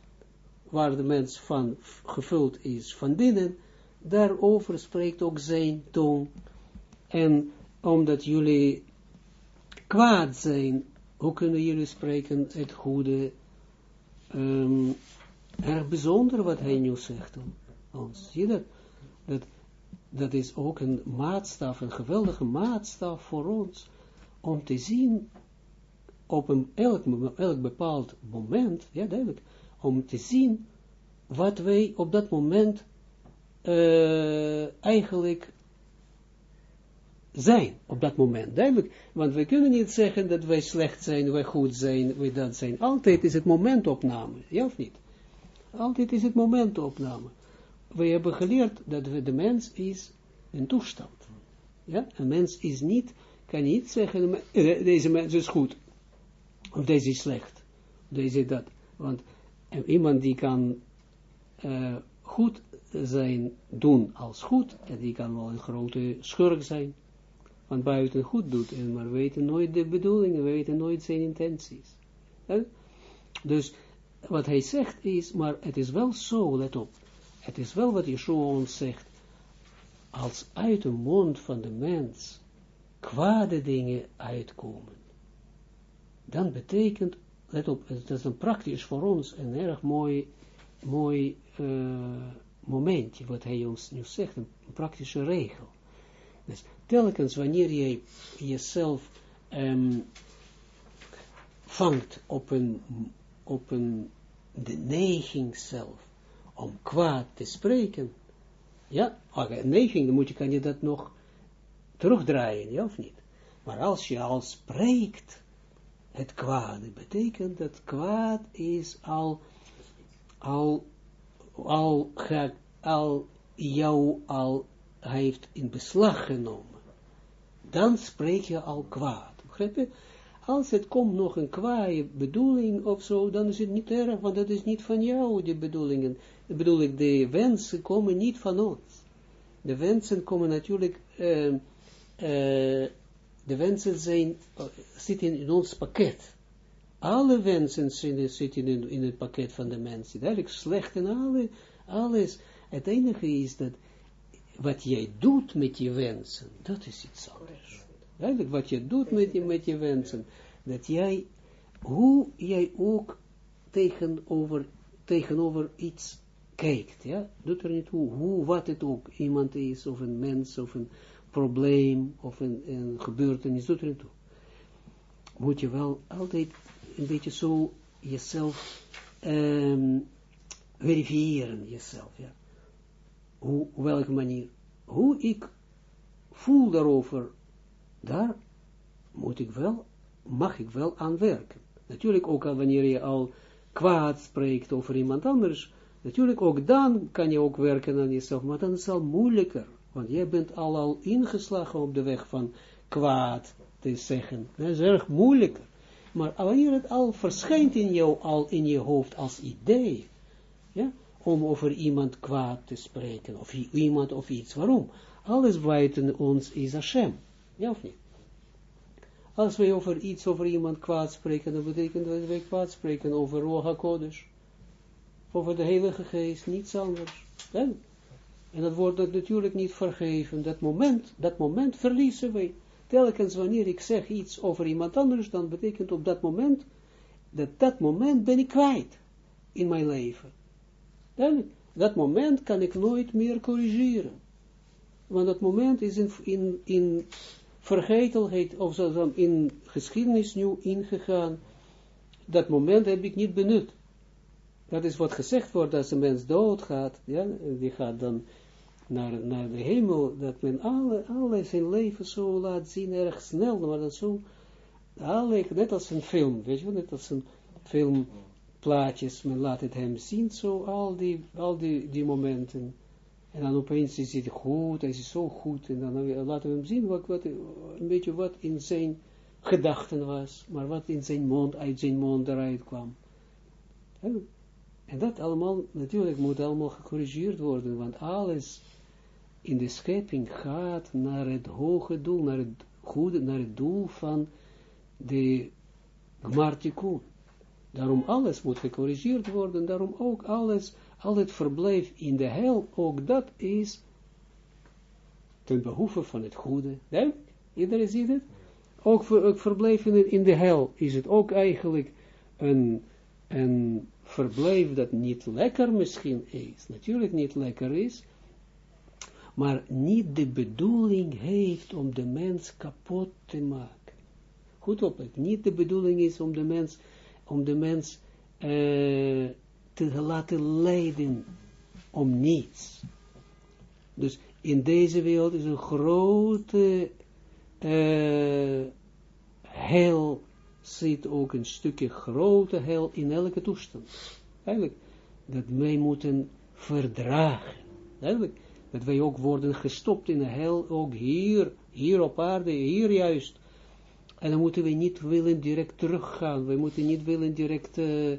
waar de mens van gevuld is van binnen, daarover spreekt ook zijn tong. En omdat jullie kwaad zijn, hoe kunnen jullie spreken het goede, um, erg bijzonder wat hij nu zegt ons. Zie dat? dat? Dat is ook een maatstaf, een geweldige maatstaf voor ons, om te zien op een elk, elk bepaald moment, ja duidelijk, om te zien wat wij op dat moment uh, eigenlijk zijn, op dat moment, duidelijk, want we kunnen niet zeggen dat wij slecht zijn, wij goed zijn, wij dat zijn, altijd is het momentopname, ja of niet? Altijd is het momentopname. We hebben geleerd dat de mens is een toestand, ja, een mens is niet, kan niet zeggen, eh, deze mens is goed, of deze is slecht, deze dat, want iemand die kan uh, goed zijn, doen als goed, en die kan wel een grote schurk zijn, van buiten goed doet, en maar weten nooit de bedoelingen, weten nooit zijn intenties. Dus wat hij zegt is, maar het is wel zo, let op, het is wel wat Yeshua ons zegt, als uit de mond van de mens kwade dingen uitkomen, dan betekent, let op, het is een praktisch voor ons een erg mooi, mooi uh, momentje, wat hij ons nu zegt, een praktische regel. Dus telkens wanneer je jezelf um, vangt op een, op een, de neiging zelf, om kwaad te spreken, ja, een neiging, dan moet je, kan je dat nog terugdraaien, ja of niet? Maar als je al spreekt, het kwade, betekent dat kwaad is al, al, al, al jou al heeft in beslag genomen dan spreek je al kwaad. Begrijp je? Als het komt nog een kwaaie bedoeling of zo, dan is het niet erg, want dat is niet van jou, die bedoelingen. Bedoel ik, de wensen komen niet van ons. De wensen komen natuurlijk, uh, uh, de wensen zijn, uh, zitten in ons pakket. Alle wensen zitten in, in het pakket van de mensen. Eigenlijk slecht en alle, alles. Het enige is dat wat jij doet met je wensen, dat is iets anders. Eigenlijk wat je doet met je, met je wensen, dat jij, hoe jij ook tegenover, tegenover iets kijkt, ja, doet er niet hoe, hoe, wat het ook iemand is, of een mens, of een probleem, of een, een gebeurtenis, doet er niet toe. Moet je wel altijd een beetje zo jezelf verifiëren, jezelf, ja hoe, welke manier, hoe ik voel daarover, daar moet ik wel, mag ik wel aan werken. Natuurlijk ook al wanneer je al kwaad spreekt over iemand anders, natuurlijk ook dan kan je ook werken aan jezelf, maar dan is het al moeilijker, want jij bent al al ingeslagen op de weg van kwaad te zeggen. Dat is erg moeilijker. Maar wanneer het al verschijnt in jou, al in je hoofd als idee, ja, om over iemand kwaad te spreken, of iemand of iets. Waarom? Alles buiten ons is Hashem. Ja of niet? Als wij over iets, over iemand kwaad spreken, dan betekent dat wij kwaad spreken over Roha Kodesh. Over de Heilige Geest, niets anders. En dat wordt natuurlijk niet vergeven. Dat moment, dat moment verliezen wij. Telkens wanneer ik zeg iets over iemand anders, dan betekent op dat moment, dat dat moment ben ik kwijt in mijn leven. Dat moment kan ik nooit meer corrigeren. Want dat moment is in, in, in vergetelheid, of zo, in geschiedenis nu ingegaan. Dat moment heb ik niet benut. Dat is wat gezegd wordt als een mens doodgaat. Ja, die gaat dan naar, naar de hemel. Dat men alle, alle zijn leven zo laat zien, erg snel. Maar dat zo, alle, net als een film, weet je wel, net als een film plaatjes, men laat het hem zien, zo al die, al die, die momenten. En dan opeens is hij goed, hij is zo goed, en dan laten we hem zien wat, wat, een beetje wat in zijn gedachten was, maar wat in zijn mond, uit zijn mond eruit kwam. En dat allemaal, natuurlijk moet allemaal gecorrigeerd worden, want alles in de schepping gaat naar het hoge doel, naar het goede, naar het doel van de Gmartikun Daarom alles moet gecorrigeerd worden, daarom ook alles, al het verblijf in de hel, ook dat is ten behoeve van het goede. Nee? Iedereen ziet het? Ook, ver, ook verblijf in, de hel is het ook eigenlijk een, een verblijf dat niet lekker misschien is, natuurlijk niet lekker is, maar niet de bedoeling heeft om de mens kapot te maken. Goed opletten, niet de bedoeling is om de mens, om de mens uh, te laten leiden om niets. Dus in deze wereld is een grote uh, hel, zit ook een stukje grote hel in elke toestand. Eigenlijk, dat wij moeten verdragen. Eigenlijk, dat wij ook worden gestopt in de hel, ook hier, hier op aarde, hier juist. En dan moeten we niet willen direct teruggaan. We moeten niet willen direct uh,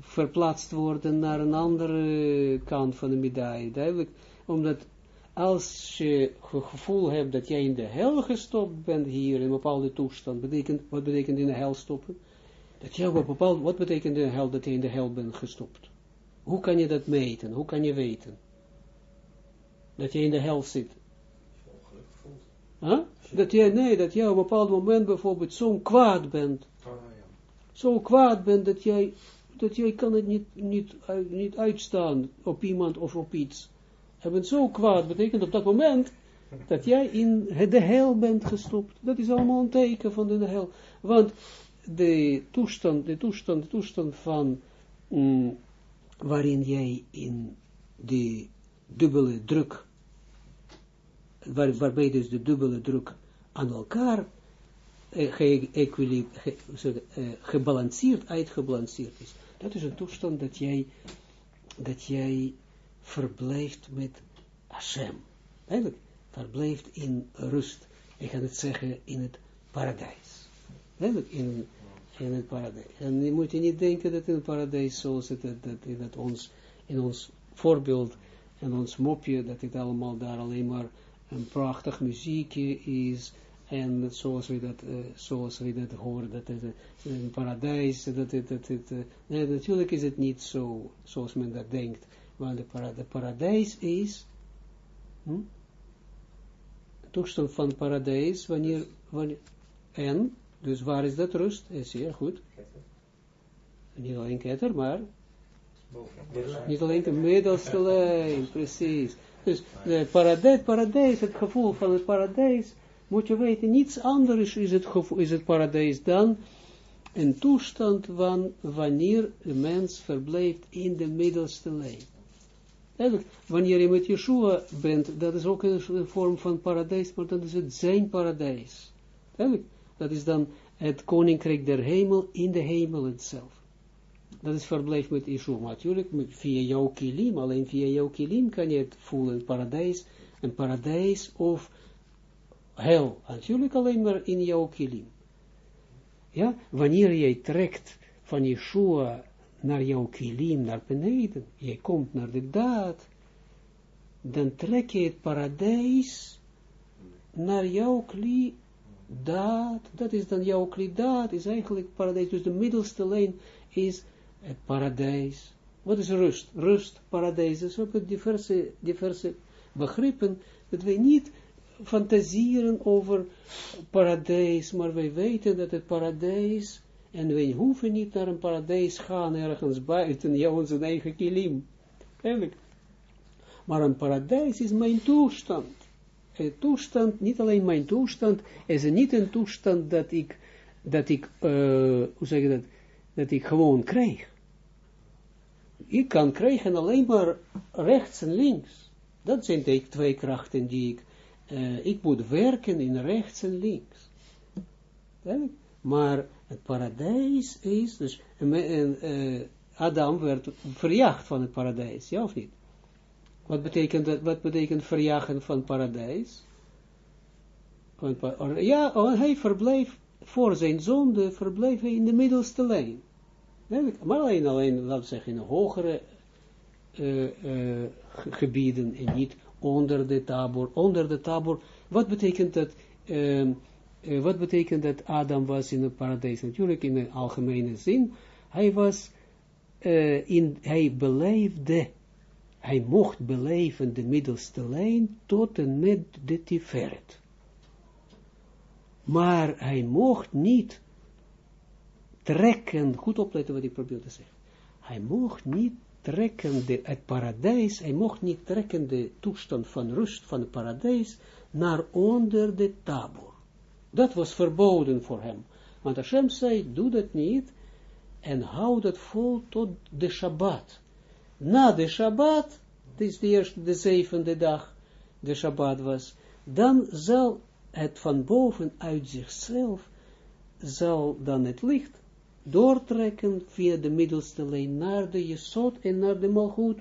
verplaatst worden naar een andere kant van de medaille. Duidelijk, omdat als je het gevoel hebt dat jij in de hel gestopt bent hier, in een bepaalde toestand, betekent, wat betekent in de hel stoppen? Dat jij op bepaald, wat betekent in de hel dat je in de hel bent gestopt? Hoe kan je dat meten? Hoe kan je weten? Dat je in de hel zit. Huh? Dat jij, nee, dat jij op een bepaald moment bijvoorbeeld zo kwaad bent. Zo kwaad bent dat jij, dat jij kan het niet, niet, niet uitstaan op iemand of op iets. Je bent zo kwaad, betekent op dat moment dat jij in de hel bent gestopt. Dat is allemaal een teken van de hel. Want de toestand, de toestand, de toestand van, mm, waarin jij in de dubbele druk, waar, waarbij dus de dubbele druk aan elkaar eh, eh, gebalanceerd, uitgebalanceerd is. Dat is een toestand dat jij, dat jij verblijft met Hashem. Eigenlijk, verblijft in rust. Ik ga het zeggen, in het paradijs. Eigenlijk, in, in het paradijs. En je moet je niet denken dat in het paradijs, zoals het, dat, dat, dat ons, in ons voorbeeld, en ons mopje, dat het allemaal daar alleen maar een prachtig muziekje is, en zoals we dat, uh, zoals we dat horen, dat het uh, een paradijs, dat het, dat het, uh, nee, natuurlijk is het niet zo, zoals men dat denkt, want de, para, de paradijs is, hm, toestand van paradijs, wanneer, wanneer, en, dus waar is dat rust? Is zeer goed. Niet alleen ketter, maar niet alleen de middelste lijn, precies. Dus de paradijs, paradijs, het gevoel van het paradijs, moet je weten, niets anders is het, is het paradijs dan een toestand van wanneer de mens verblijft in de middelste lijn. Wanneer je met Yeshua bent, dat is ook een vorm van paradijs, maar dat is het zijn paradijs. Dat is dan het koninkrijk der hemel in de hemel zelf. Dat is verblijf met Yeshua. Natuurlijk, via jouw kilim, alleen via jouw kilim kan je het voelen, paradijs, een paradijs of hel. Natuurlijk alleen maar in jouw kilim. Ja, wanneer jij trekt van Yeshua naar jouw kilim, naar beneden, je komt naar de daad, dan trek je het paradijs naar jouw kli daad, dat is dan jouw kli daad, is eigenlijk paradijs, dus de middelste lijn is het paradijs. Wat is rust? Rust, paradijs, dus ook diverse, diverse begrippen, dat wij niet fantaseren over paradijs, maar wij weten dat het paradijs en wij hoeven niet naar een paradijs gaan ergens buiten, ja, onze eigen kilim. Maar een paradijs is mijn toestand. Een toestand, niet alleen mijn toestand, is niet een toestand dat ik, dat ik, uh, hoe zeg je dat, dat ik gewoon krijg. Ik kan krijgen alleen maar rechts en links. Dat zijn de twee krachten die ik, uh, ik moet werken in rechts en links. Maar het paradijs is, dus uh, Adam werd verjaagd van het paradijs, ja of niet? Wat betekent, dat, wat betekent verjagen van paradijs? Ja, oh, hij verbleef voor zijn zonde, verbleef hij in de middelste lijn. Maar alleen, alleen laten we zeggen, in hogere uh, gebieden en niet onder de tabor. Onder de tabor, wat betekent dat? Uh, wat betekent dat Adam was in het paradijs? Natuurlijk in de algemene zin, hij was, uh, in, hij beleefde, hij mocht beleven de middelste lijn tot en met de tiferet. Maar hij mocht niet trekken, goed opletten wat ik probeer te zeggen, hij mocht niet trekken de, het paradijs, hij mocht niet trekken de toestand van rust van het paradijs naar onder de tabor. Dat was verboden voor hem. Want Hashem zei, doe dat niet en hou dat vol tot de Shabbat. Na de Shabbat, dit is de eerste, de zevende dag, de Shabbat was, dan zal het van boven uit zichzelf, zal dan het licht doortrekken via de middelste lijn naar de Jesod en naar de Malchut,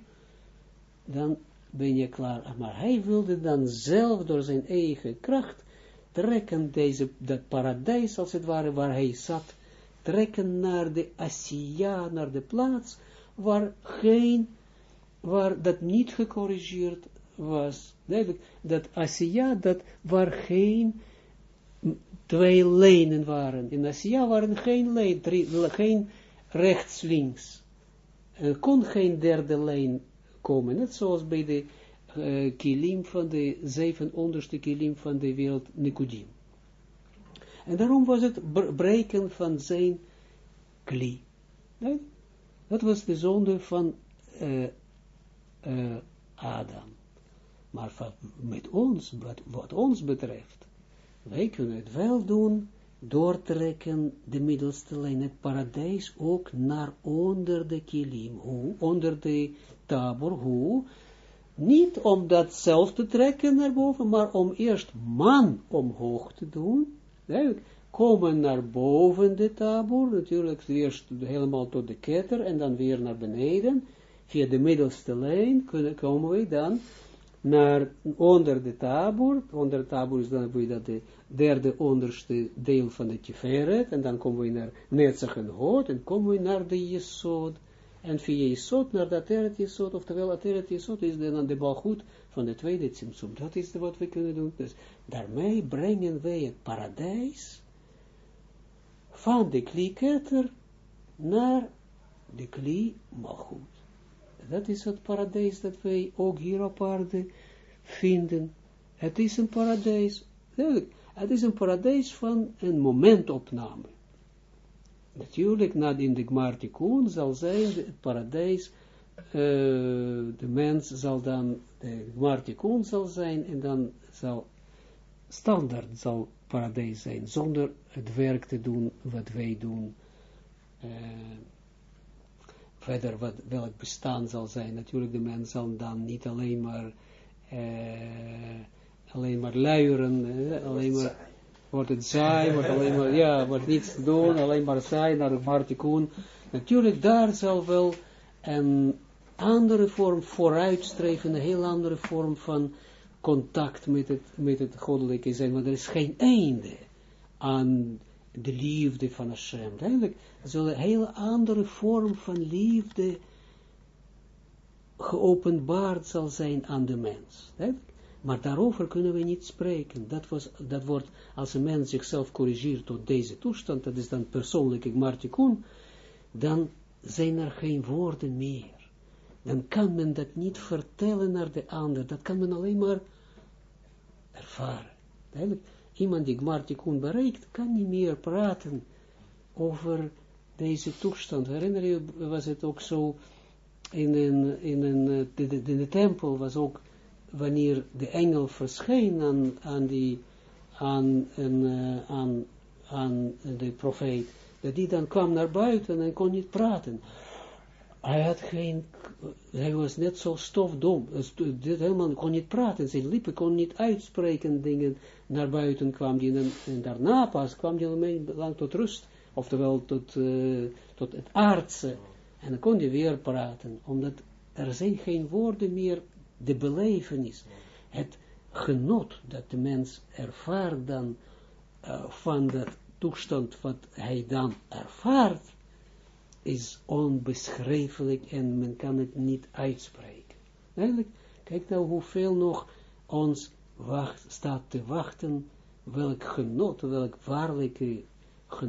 dan ben je klaar. Maar hij wilde dan zelf door zijn eigen kracht trekken deze, dat paradijs als het ware waar hij zat, trekken naar de Asiya, naar de plaats waar geen, waar dat niet gecorrigeerd was. Duidelijk, dat Asiya, dat waar geen twee lijnen waren. In Asia waren geen lijn, geen rechts-links. Er kon geen derde lijn komen, net zoals bij de uh, kilim van de zeven onderste kilim van de wereld Nicodim. En daarom was het breken van zijn kli. Dat was de zonde van uh, uh, Adam. Maar wat met ons, wat ons betreft, wij kunnen het wel doen, doortrekken de middelste lijn, het paradijs ook naar onder de kilim, onder de tabor, hoe, niet om dat zelf te trekken naar boven, maar om eerst man omhoog te doen, duidelijk, komen naar boven de tabor, natuurlijk eerst helemaal tot de ketter, en dan weer naar beneden, via de middelste lijn, kunnen, komen we dan naar onder de tabor, onder de tabor is dan dat de derde onderste deel van de tiferet, en dan komen we naar Netzach en Hod, en komen we naar de Jesod, en via Jesod naar de Ateret Jesod, oftewel Ateret Jesod is dan de balgoed van de tweede Tzimtzum, dat is wat we kunnen doen, dus daarmee brengen wij het paradijs van de klieketter naar de klie malgoed dat is het paradijs dat wij ook hier op aarde vinden. Het is een paradijs, het is een paradijs van een momentopname. Natuurlijk, na in de Gmartikun zal zijn het paradijs, uh, de mens zal dan, de Gmartikun zal zijn, en dan zal standaard zal paradijs zijn, zonder het werk te doen wat wij doen. Uh, verder wat, welk bestaan zal zijn. Natuurlijk, de mens zal dan niet alleen maar, uh, alleen maar luieren, eh, alleen maar, wordt het saai, wordt alleen maar, ja, wordt niets te doen, alleen maar saai, naar de Martikoen. Natuurlijk, daar zal wel een andere vorm vooruitstreven, een heel andere vorm van contact met het, met het goddelijke zijn, want er is geen einde aan de liefde van Hashem. Eigenlijk zal een hele andere vorm van liefde geopenbaard zal zijn aan de mens. Maar daarover kunnen we niet spreken. Dat, was, dat wordt, als een mens zichzelf corrigeert tot deze toestand, dat is dan persoonlijke martikun, dan zijn er geen woorden meer. Dan kan men dat niet vertellen naar de ander. Dat kan men alleen maar ervaren. Eigenlijk, iemand die Gmartikun bereikt, kan niet meer praten over deze toestand. Herinner je, was het ook zo, in, een, in, een, de, de, tempel was ook, wanneer de engel verscheen aan, aan, die, aan, een, uh, aan, aan de profeet, dat die dan kwam naar buiten en kon niet praten. Hij had geen, hij was net zo stofdom, dit helemaal kon niet praten, zijn lippen kon niet uitspreken, dingen. Naar buiten kwam die, en, daarna pas kwam die lang tot rust, oftewel tot, uh, tot het aardse, en dan kon hij weer praten, omdat er zijn geen woorden meer, de belevenis, het genot dat de mens ervaart dan, uh, van de toestand wat hij dan ervaart, is onbeschrijfelijk en men kan het niet uitspreken. Eigenlijk, kijk nou hoeveel nog ons wacht, staat te wachten, welk genot, welk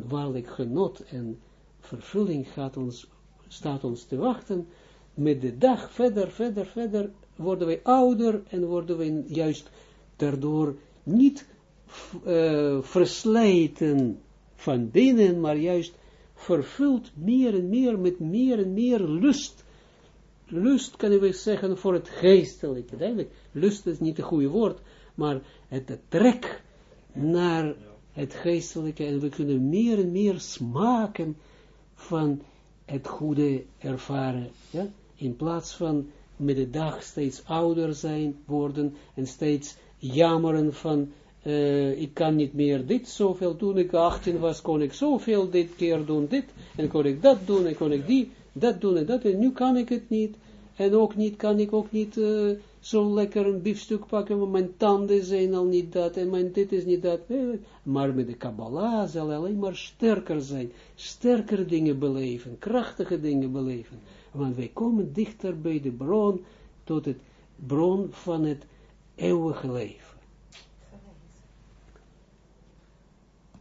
waarlijk genot en vervulling gaat ons, staat ons te wachten, met de dag verder, verder, verder, worden wij ouder en worden wij juist daardoor niet uh, verslijten van binnen, maar juist vervuld meer en meer met meer en meer lust. Lust kunnen we zeggen voor het geestelijke. Eigenlijk, lust is niet het goede woord, maar het trek naar het geestelijke en we kunnen meer en meer smaken van het goede ervaren, ja? in plaats van met de dag steeds ouder zijn worden en steeds jammeren van uh, ik kan niet meer dit zoveel doen, ik 18 was, kon ik zoveel dit keer doen, dit, en kon ik dat doen, en kon ik die, dat doen en dat, en nu kan ik het niet, en ook niet, kan ik ook niet uh, zo lekker een biefstuk pakken, want mijn tanden zijn al niet dat, en mijn dit is niet dat, maar met de Kabbalah zal alleen maar sterker zijn, sterker dingen beleven, krachtige dingen beleven, want wij komen dichter bij de bron, tot het bron van het eeuwige leven.